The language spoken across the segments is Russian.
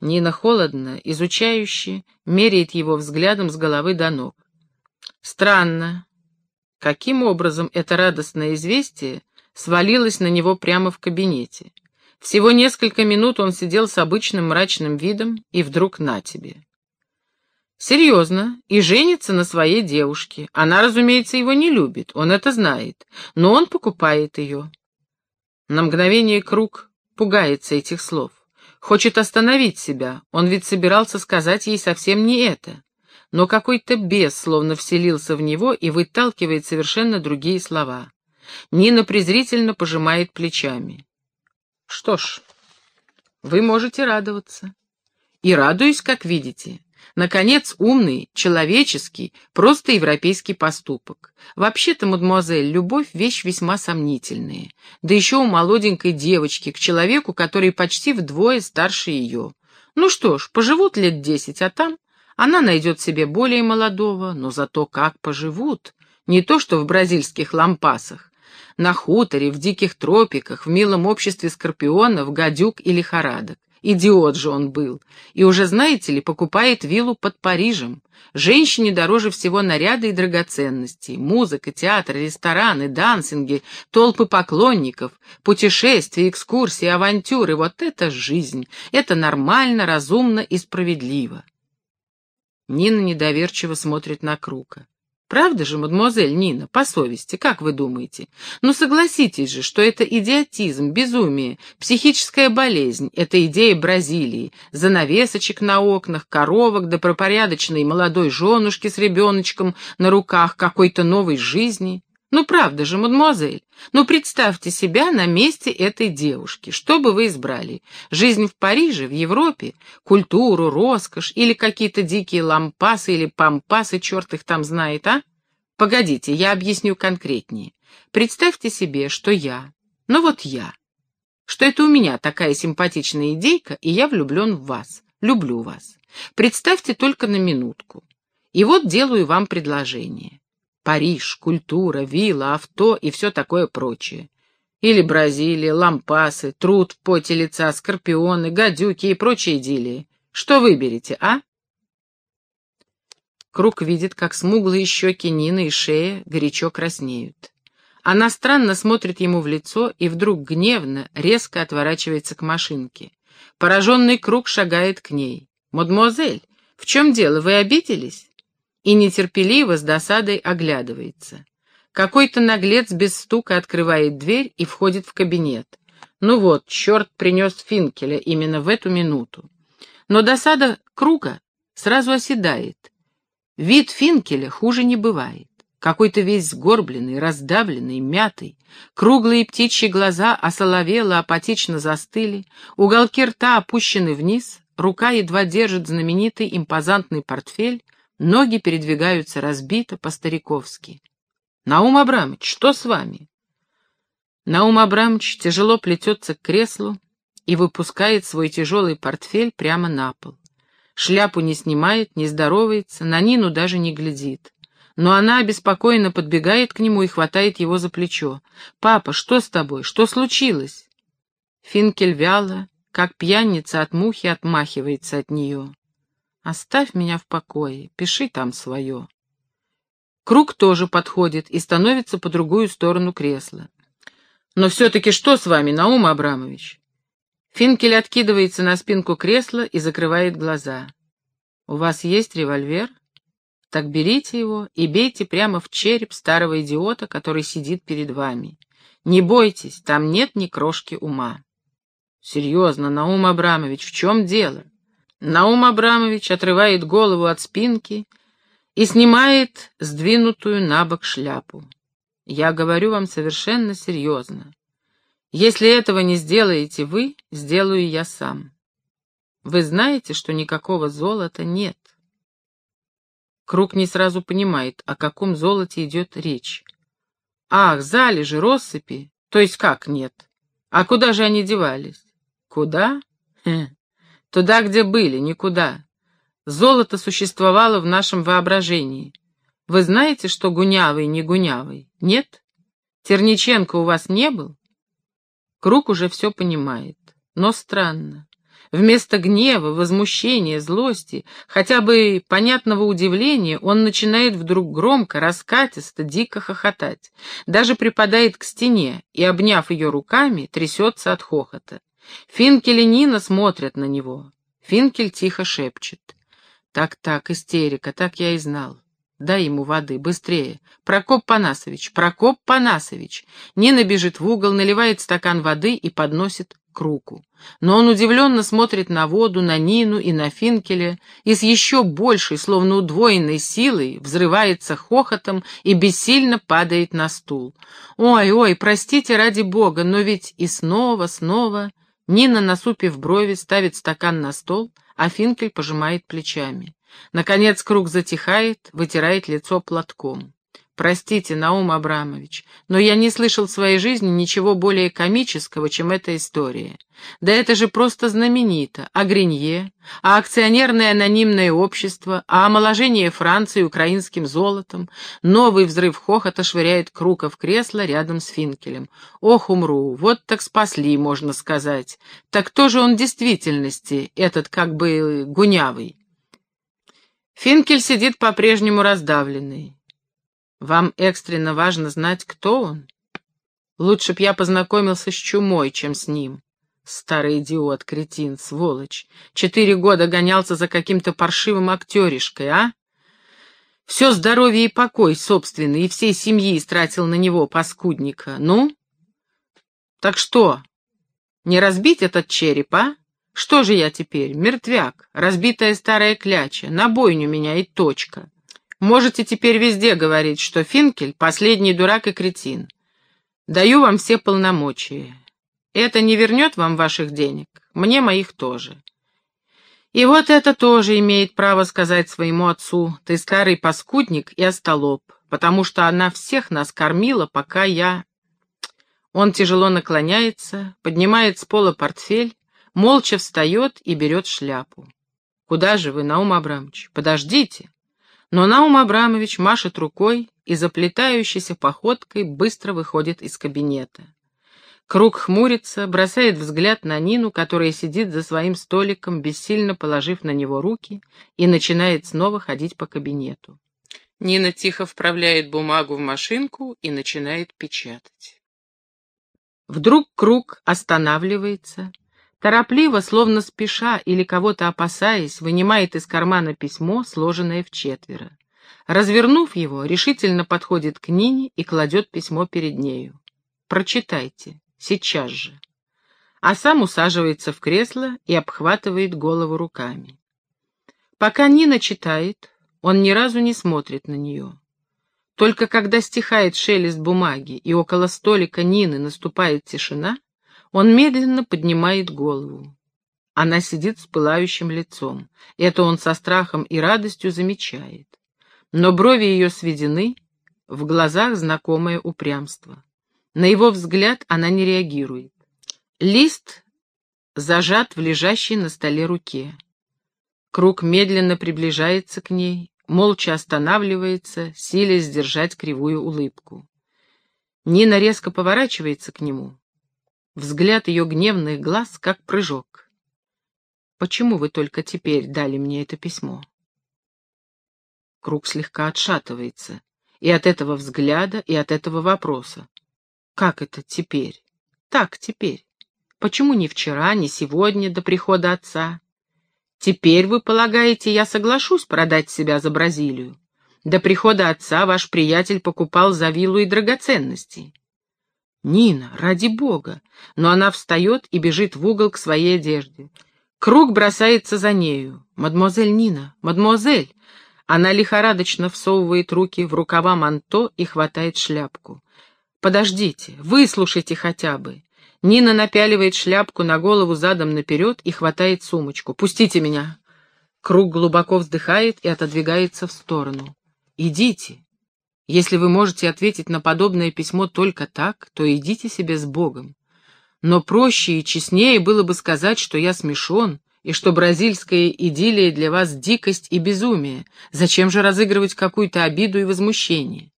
Нина холодно, изучающе, меряет его взглядом с головы до ног. Странно, каким образом это радостное известие свалилось на него прямо в кабинете. Всего несколько минут он сидел с обычным мрачным видом, и вдруг на тебе. Серьезно, и женится на своей девушке. Она, разумеется, его не любит, он это знает, но он покупает ее. На мгновение круг пугается этих слов. Хочет остановить себя, он ведь собирался сказать ей совсем не это. Но какой-то бес словно вселился в него и выталкивает совершенно другие слова. Нина презрительно пожимает плечами. Что ж, вы можете радоваться. И радуюсь, как видите. Наконец, умный, человеческий, просто европейский поступок. Вообще-то, мадемуазель, любовь — вещь весьма сомнительная. Да еще у молоденькой девочки, к человеку, который почти вдвое старше ее. Ну что ж, поживут лет десять, а там она найдет себе более молодого, но зато как поживут. Не то что в бразильских лампасах. На хуторе, в диких тропиках, в милом обществе скорпионов, гадюк и лихорадок. Идиот же он был. И уже, знаете ли, покупает виллу под Парижем. Женщине дороже всего наряды и драгоценностей. Музыка, театр, рестораны, дансинги, толпы поклонников, путешествия, экскурсии, авантюры. Вот это жизнь. Это нормально, разумно и справедливо. Нина недоверчиво смотрит на Крука. Правда же, мадемуазель Нина, по совести, как вы думаете? Ну согласитесь же, что это идиотизм, безумие, психическая болезнь, это идея Бразилии, занавесочек на окнах, коровок да пропорядочной молодой женушки с ребеночком на руках какой-то новой жизни. Ну правда же, мадемуазель, ну представьте себя на месте этой девушки. Что бы вы избрали? Жизнь в Париже, в Европе? Культуру, роскошь или какие-то дикие лампасы или пампасы, черт их там знает, а? Погодите, я объясню конкретнее. Представьте себе, что я, ну вот я, что это у меня такая симпатичная идейка, и я влюблен в вас, люблю вас. Представьте только на минутку. И вот делаю вам предложение. Париж, культура, вилла, авто и все такое прочее. Или Бразилия, лампасы, труд поте лица, скорпионы, гадюки и прочие идиллии. Что выберете, а? Круг видит, как смуглые щеки Нины и шея горячо краснеют. Она странно смотрит ему в лицо и вдруг гневно, резко отворачивается к машинке. Пораженный Круг шагает к ней. «Мадемуазель, в чем дело, вы обиделись?» И нетерпеливо с досадой оглядывается. Какой-то наглец без стука открывает дверь и входит в кабинет. Ну вот, черт принес Финкеля именно в эту минуту. Но досада круга сразу оседает. Вид Финкеля хуже не бывает. Какой-то весь сгорбленный, раздавленный, мятый. Круглые птичьи глаза осоловело, апатично застыли, уголки рта опущены вниз, рука едва держит знаменитый импозантный портфель, Ноги передвигаются разбито, по-стариковски. «Наум Абрамович, что с вами?» Наум Абрамович тяжело плетется к креслу и выпускает свой тяжелый портфель прямо на пол. Шляпу не снимает, не здоровается, на Нину даже не глядит. Но она обеспокоенно подбегает к нему и хватает его за плечо. «Папа, что с тобой? Что случилось?» Финкель вяло, как пьяница от мухи, отмахивается от нее. Оставь меня в покое, пиши там свое. Круг тоже подходит и становится по другую сторону кресла. Но все-таки что с вами, Наум Абрамович? Финкель откидывается на спинку кресла и закрывает глаза. У вас есть револьвер? Так берите его и бейте прямо в череп старого идиота, который сидит перед вами. Не бойтесь, там нет ни крошки ума. Серьезно, Наум Абрамович, в чем дело? Наум Абрамович отрывает голову от спинки и снимает сдвинутую на бок шляпу. Я говорю вам совершенно серьезно. Если этого не сделаете вы, сделаю я сам. Вы знаете, что никакого золота нет. Круг не сразу понимает, о каком золоте идет речь. Ах, залежи, россыпи. То есть как нет? А куда же они девались? Куда? Хм. Туда, где были, никуда. Золото существовало в нашем воображении. Вы знаете, что гунявый не гунявый? Нет? Терниченко у вас не был? Круг уже все понимает. Но странно. Вместо гнева, возмущения, злости, хотя бы понятного удивления, он начинает вдруг громко, раскатисто, дико хохотать. Даже припадает к стене и, обняв ее руками, трясется от хохота. Финкель и Нина смотрят на него. Финкель тихо шепчет. «Так-так, истерика, так я и знал. Дай ему воды, быстрее. Прокоп Панасович, Прокоп Панасович. Нина бежит в угол, наливает стакан воды и подносит к руку. Но он удивленно смотрит на воду, на Нину и на Финкеля, и с еще большей, словно удвоенной силой, взрывается хохотом и бессильно падает на стул. «Ой, ой, простите ради бога, но ведь и снова, снова...» Нина, насупив брови, ставит стакан на стол, а Финкель пожимает плечами. Наконец круг затихает, вытирает лицо платком. Простите, Наум Абрамович, но я не слышал в своей жизни ничего более комического, чем эта история. Да это же просто знаменито. А Гринье, а акционерное анонимное общество, а омоложение Франции украинским золотом. Новый взрыв хохота швыряет Крука в кресло рядом с Финкелем. Ох, умру, вот так спасли, можно сказать. Так кто же он в действительности, этот как бы гунявый? Финкель сидит по-прежнему раздавленный. Вам экстренно важно знать, кто он? Лучше б я познакомился с чумой, чем с ним. Старый идиот, кретин, сволочь. Четыре года гонялся за каким-то паршивым актеришкой, а? Все здоровье и покой собственный, и всей семьи истратил на него, паскудника. Ну? Так что, не разбить этот череп, а? Что же я теперь, мертвяк, разбитая старая кляча, на бойню меня и точка. Можете теперь везде говорить, что Финкель — последний дурак и кретин. Даю вам все полномочия. Это не вернет вам ваших денег, мне моих тоже. И вот это тоже имеет право сказать своему отцу, ты старый паскудник и остолоп, потому что она всех нас кормила, пока я... Он тяжело наклоняется, поднимает с пола портфель, молча встает и берет шляпу. «Куда же вы, Наум Абрамович? Подождите!» Но Наум Абрамович машет рукой и заплетающейся походкой быстро выходит из кабинета. Круг хмурится, бросает взгляд на Нину, которая сидит за своим столиком, бессильно положив на него руки, и начинает снова ходить по кабинету. Нина тихо вправляет бумагу в машинку и начинает печатать. Вдруг круг останавливается, Торопливо, словно спеша или кого-то опасаясь, вынимает из кармана письмо, сложенное в четверо. Развернув его, решительно подходит к Нине и кладет письмо перед нею. «Прочитайте. Сейчас же». А сам усаживается в кресло и обхватывает голову руками. Пока Нина читает, он ни разу не смотрит на нее. Только когда стихает шелест бумаги и около столика Нины наступает тишина, он медленно поднимает голову. Она сидит с пылающим лицом. Это он со страхом и радостью замечает. Но брови ее сведены, в глазах знакомое упрямство. На его взгляд она не реагирует. Лист зажат в лежащей на столе руке. Круг медленно приближается к ней, молча останавливается, силясь сдержать кривую улыбку. Нина резко поворачивается к нему. Взгляд ее гневных глаз, как прыжок. «Почему вы только теперь дали мне это письмо?» Круг слегка отшатывается. И от этого взгляда, и от этого вопроса. «Как это теперь?» «Так, теперь. Почему не вчера, не сегодня, до прихода отца?» «Теперь, вы полагаете, я соглашусь продать себя за Бразилию?» До прихода отца ваш приятель покупал за виллу и драгоценности. «Нина, ради бога!» Но она встает и бежит в угол к своей одежде. Круг бросается за нею. «Мадемуазель Нина! Мадемуазель!» Она лихорадочно всовывает руки в рукава манто и хватает шляпку. «Подождите, выслушайте хотя бы!» Нина напяливает шляпку на голову задом наперед и хватает сумочку. «Пустите меня!» Круг глубоко вздыхает и отодвигается в сторону. «Идите!» Если вы можете ответить на подобное письмо только так, то идите себе с Богом. Но проще и честнее было бы сказать, что я смешон, и что бразильская идиллия для вас дикость и безумие. Зачем же разыгрывать какую-то обиду и возмущение?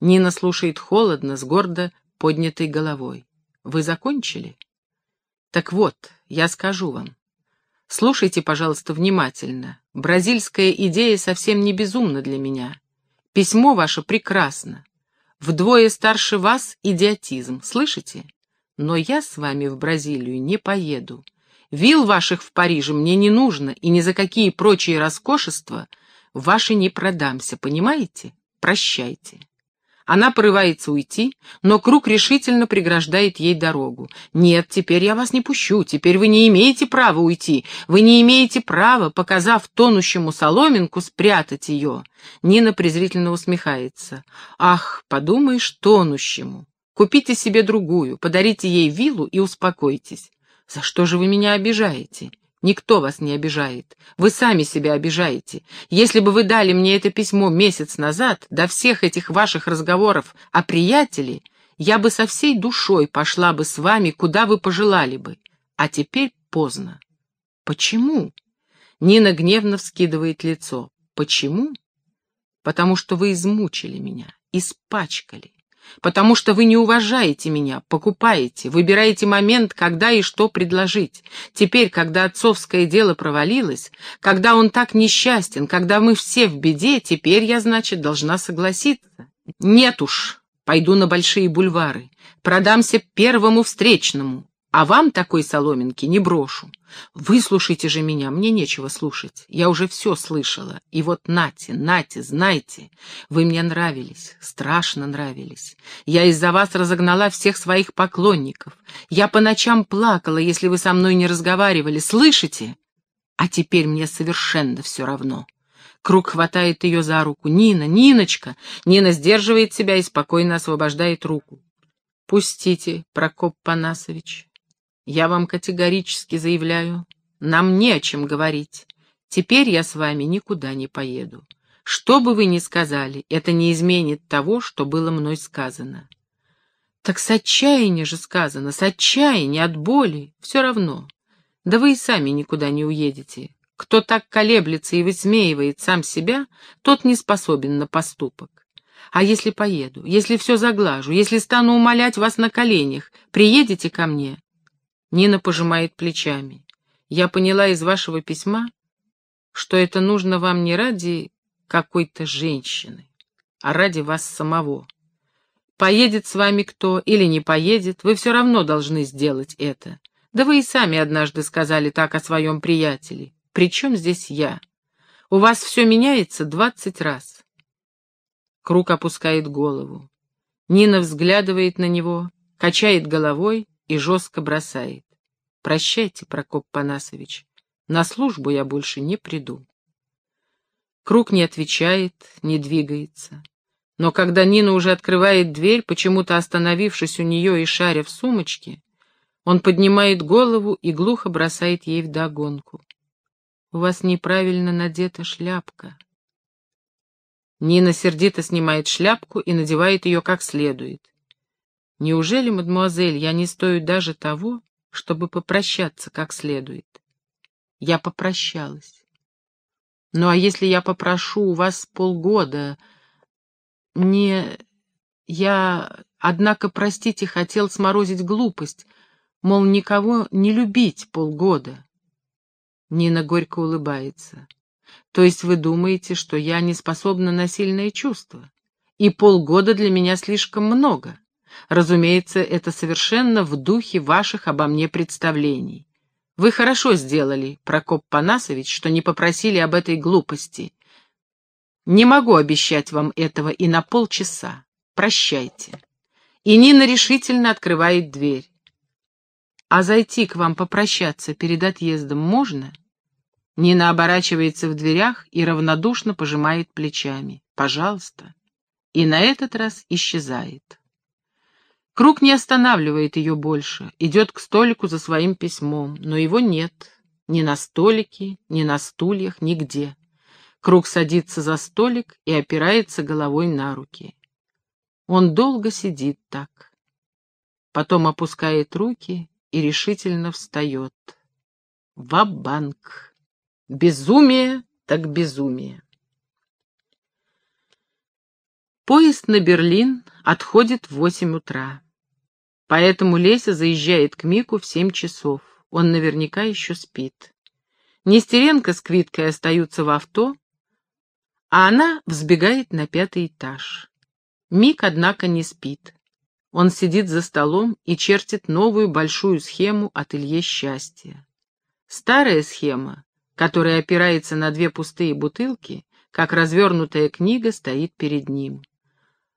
Нина слушает холодно, с гордо поднятой головой. Вы закончили? Так вот, я скажу вам. Слушайте, пожалуйста, внимательно. Бразильская идея совсем не безумна для меня. Письмо ваше прекрасно. Вдвое старше вас идиотизм, слышите? Но я с вами в Бразилию не поеду. Вил ваших в Париже мне не нужно, и ни за какие прочие роскошества ваши не продамся, понимаете? Прощайте. Она порывается уйти, но круг решительно преграждает ей дорогу. «Нет, теперь я вас не пущу, теперь вы не имеете права уйти, вы не имеете права, показав тонущему соломинку, спрятать ее». Нина презрительно усмехается. «Ах, подумаешь, тонущему. Купите себе другую, подарите ей виллу и успокойтесь. За что же вы меня обижаете? Никто вас не обижает. Вы сами себя обижаете. Если бы вы дали мне это письмо месяц назад, до всех этих ваших разговоров о приятеле, я бы со всей душой пошла бы с вами, куда вы пожелали бы. А теперь поздно. Почему? Нина гневно вскидывает лицо. Почему? Потому что вы измучили меня, испачкали потому что вы не уважаете меня, покупаете, выбираете момент, когда и что предложить. Теперь, когда отцовское дело провалилось, когда он так несчастен, когда мы все в беде, теперь я, значит, должна согласиться. Нет уж, пойду на большие бульвары, продамся первому встречному, а вам такой соломинки не брошу. Выслушайте же меня, мне нечего слушать. Я уже все слышала. И вот нате, нате, знайте, вы мне нравились, страшно нравились. Я из-за вас разогнала всех своих поклонников. Я по ночам плакала, если вы со мной не разговаривали. Слышите? А теперь мне совершенно все равно. Круг хватает ее за руку. «Нина, Ниночка!» Нина сдерживает себя и спокойно освобождает руку. «Пустите, Прокоп Панасович. Я вам категорически заявляю, нам не о чем говорить. Теперь я с вами никуда не поеду. Что бы вы ни сказали, это не изменит того, что было мной сказано. Так с отчаяния же сказано, с отчаяния, от боли, все равно. Да вы и сами никуда не уедете. Кто так колеблется и высмеивает сам себя, тот не способен на поступок. А если поеду, если все заглажу, если стану умолять вас на коленях, приедете ко мне, Нина пожимает плечами. Я поняла из вашего письма, что это нужно вам не ради какой-то женщины, а ради вас самого. Поедет с вами кто или не поедет, вы все равно должны сделать это. Да вы и сами однажды сказали так о своем приятеле. Причем здесь я? У вас все меняется двадцать раз. Круг опускает голову. Нина взглядывает на него, качает головой и жестко бросает. «Прощайте, Прокоп Панасович, на службу я больше не приду». Круг не отвечает, не двигается. Но когда Нина уже открывает дверь, почему-то остановившись у нее и шаря в сумочке, он поднимает голову и глухо бросает ей вдогонку. «У вас неправильно надета шляпка». Нина сердито снимает шляпку и надевает ее как следует. Неужели, мадемуазель, я не стою даже того, чтобы попрощаться как следует? Я попрощалась. Ну а если я попрошу у вас полгода? Не... Я, однако, простите, хотел сморозить глупость, мол, никого не любить полгода. Нина горько улыбается. То есть вы думаете, что я не способна на сильное чувство? И полгода для меня слишком много. Разумеется, это совершенно в духе ваших обо мне представлений. Вы хорошо сделали, Прокоп Панасович, что не попросили об этой глупости. Не могу обещать вам этого и на полчаса. Прощайте. И Нина решительно открывает дверь. А зайти к вам попрощаться перед отъездом можно? Нина оборачивается в дверях и равнодушно пожимает плечами. Пожалуйста. И на этот раз исчезает. Круг не останавливает ее больше, идет к столику за своим письмом, но его нет ни на столике, ни на стульях, нигде. Круг садится за столик и опирается головой на руки. Он долго сидит так. Потом опускает руки и решительно встает. Ва-банк! Безумие так безумие. Поезд на Берлин отходит в восемь утра. Поэтому Леся заезжает к Мику в семь часов. Он наверняка еще спит. Нестеренко с Квиткой остаются в авто, а она взбегает на пятый этаж. Мик, однако, не спит. Он сидит за столом и чертит новую большую схему от Илье Счастья. Старая схема, которая опирается на две пустые бутылки, как развернутая книга, стоит перед ним.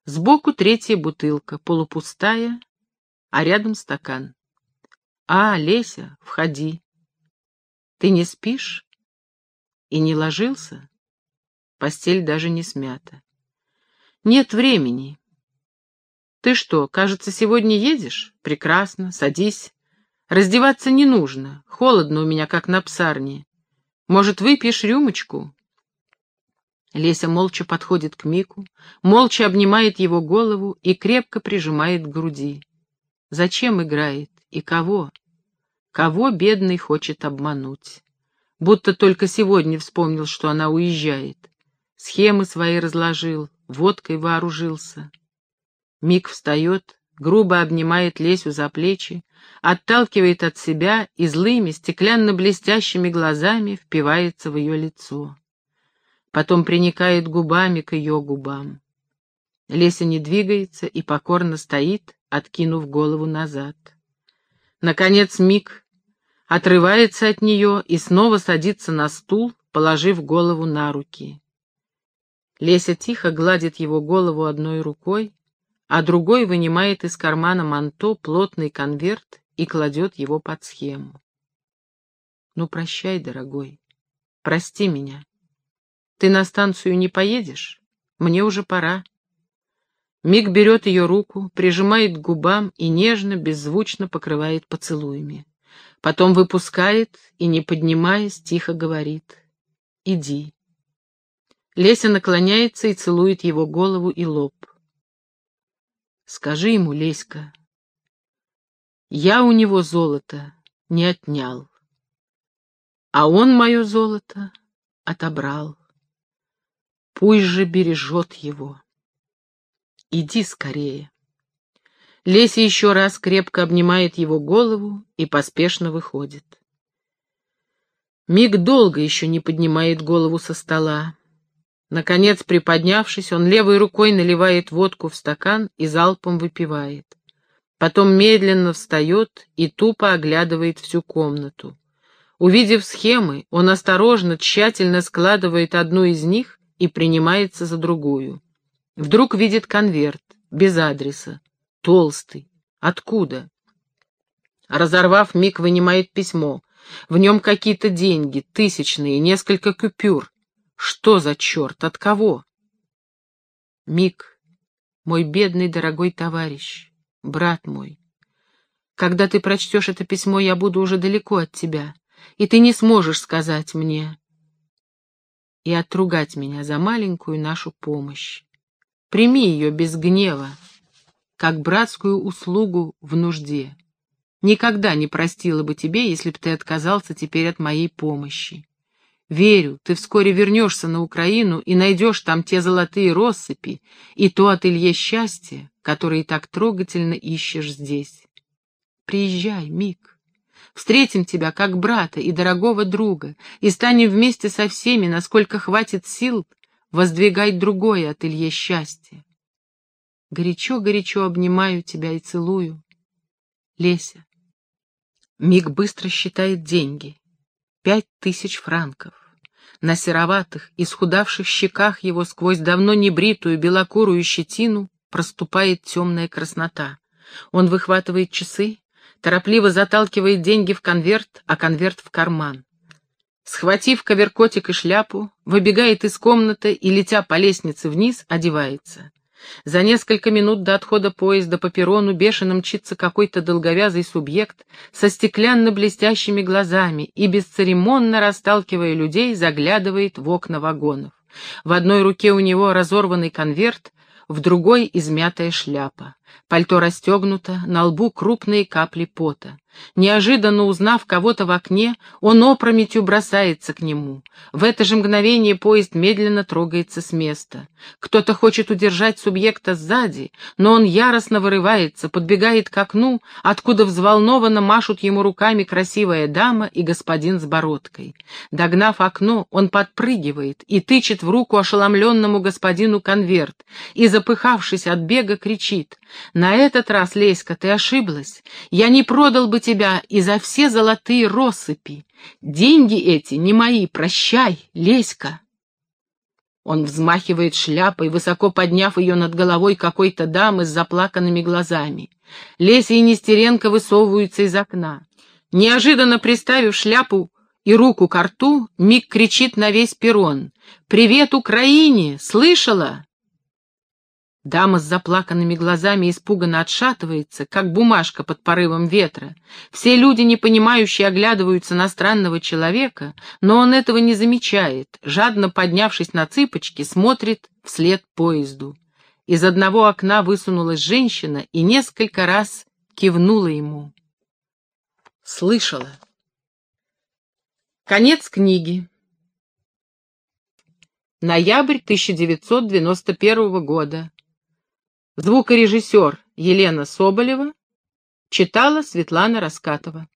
Сбоку третья бутылка, полупустая, а рядом стакан. «А, Леся, входи. Ты не спишь? И не ложился?» Постель даже не смята. «Нет времени. Ты что, кажется, сегодня едешь? Прекрасно, садись. Раздеваться не нужно, холодно у меня, как на псарне. Может, выпьешь рюмочку?» Леся молча подходит к Мику, молча обнимает его голову и крепко прижимает к груди. Зачем играет и кого? Кого бедный хочет обмануть? Будто только сегодня вспомнил, что она уезжает. Схемы свои разложил, водкой вооружился. Мик встает, грубо обнимает Лесю за плечи, отталкивает от себя и злыми, стеклянно-блестящими глазами впивается в ее лицо. Потом приникает губами к ее губам. Леся не двигается и покорно стоит, откинув голову назад. Наконец Мик отрывается от нее и снова садится на стул, положив голову на руки. Леся тихо гладит его голову одной рукой, а другой вынимает из кармана манто плотный конверт и кладет его под схему. «Ну, прощай, дорогой, прости меня. Ты на станцию не поедешь? Мне уже пора». Миг берет ее руку, прижимает к губам и нежно, беззвучно покрывает поцелуями. Потом выпускает и, не поднимаясь, тихо говорит «Иди». Леся наклоняется и целует его голову и лоб. Скажи ему, Леська, я у него золото не отнял, а он мое золото отобрал. Пусть же бережет его. Иди скорее. Леся еще раз крепко обнимает его голову и поспешно выходит. Миг долго еще не поднимает голову со стола. Наконец, приподнявшись, он левой рукой наливает водку в стакан и залпом выпивает. Потом медленно встает и тупо оглядывает всю комнату. Увидев схемы, он осторожно, тщательно складывает одну из них и принимается за другую. Вдруг видит конверт, без адреса, толстый. Откуда? Разорвав, Мик вынимает письмо. В нем какие-то деньги, тысячные, несколько купюр. Что за черт? От кого? Мик, мой бедный дорогой товарищ, брат мой, когда ты прочтешь это письмо, я буду уже далеко от тебя, и ты не сможешь сказать мне и отругать меня за маленькую нашу помощь. Прими ее без гнева, как братскую услугу в нужде. Никогда не простила бы тебе, если бы ты отказался теперь от моей помощи. Верю, ты вскоре вернешься на Украину и найдешь там те золотые россыпи и то от Илье счастье, которое так трогательно ищешь здесь. Приезжай, Мик. Встретим тебя как брата и дорогого друга, и станем вместе со всеми, насколько хватит сил, воздвигать другое от Илье счастье. Горячо-горячо обнимаю тебя и целую. Леся. Миг быстро считает деньги пять тысяч франков. На сероватых, исхудавших щеках его сквозь давно небритую белокурую щетину проступает темная краснота. Он выхватывает часы, торопливо заталкивает деньги в конверт, а конверт в карман. Схватив коверкотик и шляпу, выбегает из комнаты и, летя по лестнице вниз, одевается. За несколько минут до отхода поезда по перрону бешено мчится какой-то долговязый субъект со стеклянно-блестящими глазами и, бесцеремонно расталкивая людей, заглядывает в окна вагонов. В одной руке у него разорванный конверт, в другой — измятая шляпа. Пальто расстегнуто, на лбу крупные капли пота. Неожиданно узнав кого-то в окне, он опрометью бросается к нему. В это же мгновение поезд медленно трогается с места. Кто-то хочет удержать субъекта сзади, но он яростно вырывается, подбегает к окну, откуда взволнованно машут ему руками красивая дама и господин с бородкой. Догнав окно, он подпрыгивает и тычет в руку ошеломленному господину конверт, и, запыхавшись от бега, кричит «На этот раз, Леська, ты ошиблась. Я не продал бы тебя и за все золотые россыпи. Деньги эти не мои, прощай, Леська. Он взмахивает шляпой, высоко подняв ее над головой какой-то дамы с заплаканными глазами. Леся и Нестеренко высовываются из окна. Неожиданно приставив шляпу и руку к рту, Мик кричит на весь перрон. «Привет Украине! Слышала?» Дама с заплаканными глазами испуганно отшатывается, как бумажка под порывом ветра. Все люди, непонимающие, оглядываются на странного человека, но он этого не замечает, жадно поднявшись на цыпочки, смотрит вслед поезду. Из одного окна высунулась женщина и несколько раз кивнула ему. Слышала. Конец книги. Ноябрь 1991 года. Звукорежиссер Елена Соболева читала Светлана Раскатова.